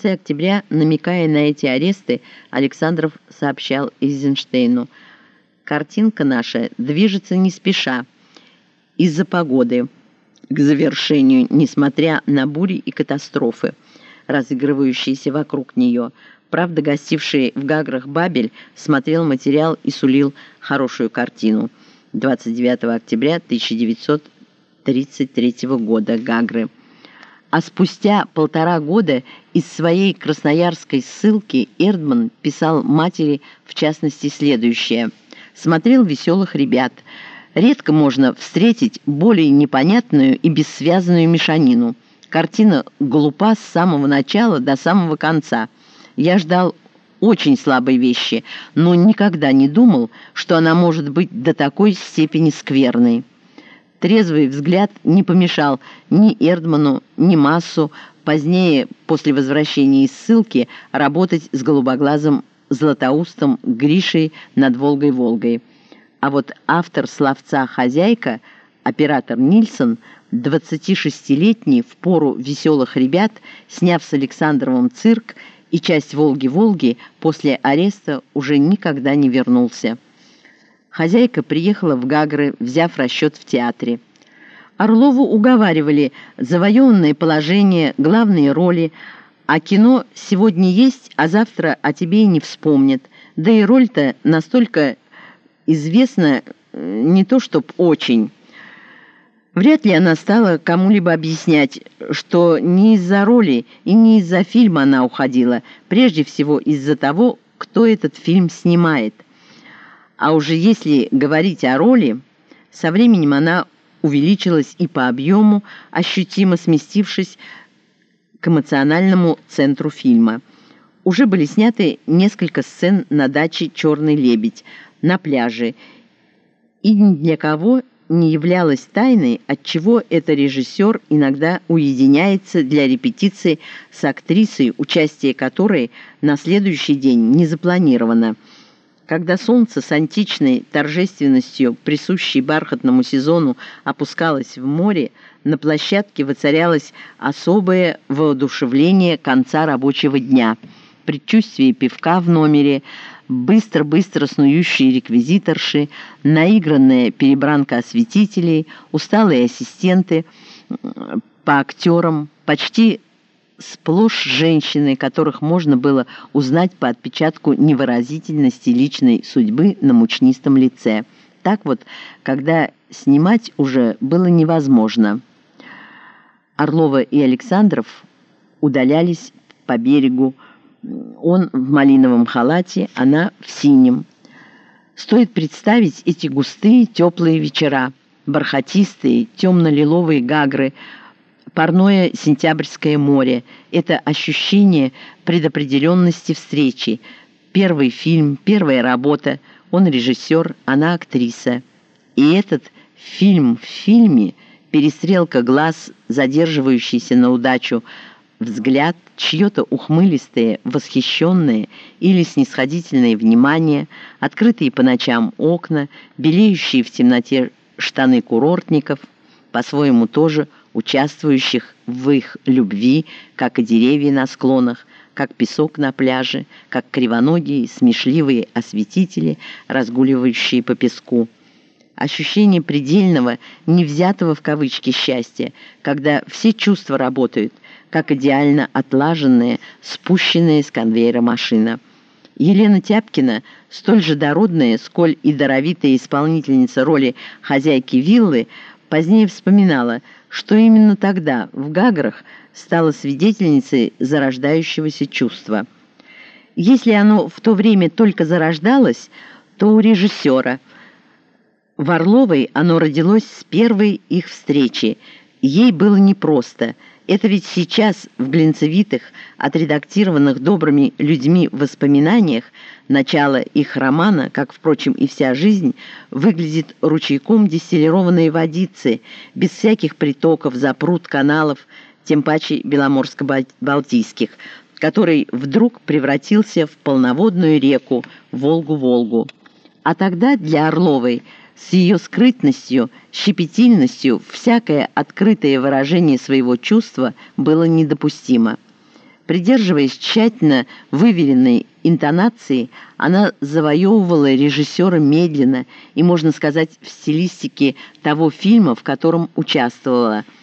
конце октября, намекая на эти аресты, Александров сообщал Эйзенштейну, «Картинка наша движется не спеша, из-за погоды, к завершению, несмотря на бури и катастрофы, разыгрывающиеся вокруг нее. Правда, гостивший в Гаграх Бабель смотрел материал и сулил хорошую картину. 29 октября 1933 года. Гагры. А спустя полтора года из своей красноярской ссылки Эрдман писал матери, в частности, следующее. «Смотрел «Веселых ребят». Редко можно встретить более непонятную и бессвязанную мешанину. Картина глупа с самого начала до самого конца. Я ждал очень слабой вещи, но никогда не думал, что она может быть до такой степени скверной. Трезвый взгляд не помешал ни Эрдману, ни Массу позднее, после возвращения из ссылки, работать с голубоглазым Златоустом Гришей над «Волгой-Волгой». А вот автор словца «Хозяйка», оператор Нильсон, 26-летний, в пору веселых ребят, сняв с Александровым цирк и часть «Волги-Волги», после ареста уже никогда не вернулся. Хозяйка приехала в Гагры, взяв расчет в театре. Орлову уговаривали завоеванное положение, главные роли, а кино сегодня есть, а завтра о тебе и не вспомнят. Да и роль-то настолько известна э, не то чтоб очень. Вряд ли она стала кому-либо объяснять, что не из-за роли и не из-за фильма она уходила, прежде всего из-за того, кто этот фильм снимает. А уже если говорить о роли, со временем она увеличилась и по объему, ощутимо сместившись к эмоциональному центру фильма. Уже были сняты несколько сцен на даче «Черный лебедь», на пляже, и ни для кого не являлось тайной, отчего этот режиссер иногда уединяется для репетиции с актрисой, участие которой на следующий день не запланировано. Когда солнце с античной торжественностью, присущей бархатному сезону, опускалось в море, на площадке воцарялось особое воодушевление конца рабочего дня. Предчувствие пивка в номере – быстро-быстро снующие реквизиторши, наигранная перебранка осветителей, усталые ассистенты по актерам, почти сплошь женщины, которых можно было узнать по отпечатку невыразительности личной судьбы на мучнистом лице. Так вот, когда снимать уже было невозможно. Орлова и Александров удалялись по берегу, он в малиновом халате, она в синем. Стоит представить эти густые теплые вечера, бархатистые, темно-лиловые гагры, парное сентябрьское море. Это ощущение предопределенности встречи. Первый фильм, первая работа. Он режиссер, она актриса. И этот фильм в фильме, перестрелка глаз, задерживающийся на удачу – взгляд, чье-то ухмылистое, восхищенное или снисходительное внимание, открытые по ночам окна, белеющие в темноте штаны курортников, по-своему тоже участвующих в их любви, как и деревья на склонах, как песок на пляже, как кривоногие, смешливые осветители, разгуливающие по песку. Ощущение предельного, не взятого в кавычки счастья, когда все чувства работают – как идеально отлаженная, спущенная с конвейера машина. Елена Тяпкина, столь же дородная, сколь и даровитая исполнительница роли хозяйки виллы, позднее вспоминала, что именно тогда, в Гаграх, стала свидетельницей зарождающегося чувства. Если оно в то время только зарождалось, то у режиссера. В Орловой оно родилось с первой их встречи. Ей было непросто – это ведь сейчас в глинцевитых, отредактированных добрыми людьми воспоминаниях начало их романа, как, впрочем, и вся жизнь, выглядит ручейком дистиллированной водицы, без всяких притоков, запрут, каналов, тем паче беломорско-балтийских, который вдруг превратился в полноводную реку Волгу-Волгу. А тогда для Орловой – с ее скрытностью, щепетильностью всякое открытое выражение своего чувства было недопустимо. Придерживаясь тщательно выверенной интонации, она завоевывала режиссера медленно и, можно сказать, в стилистике того фильма, в котором участвовала –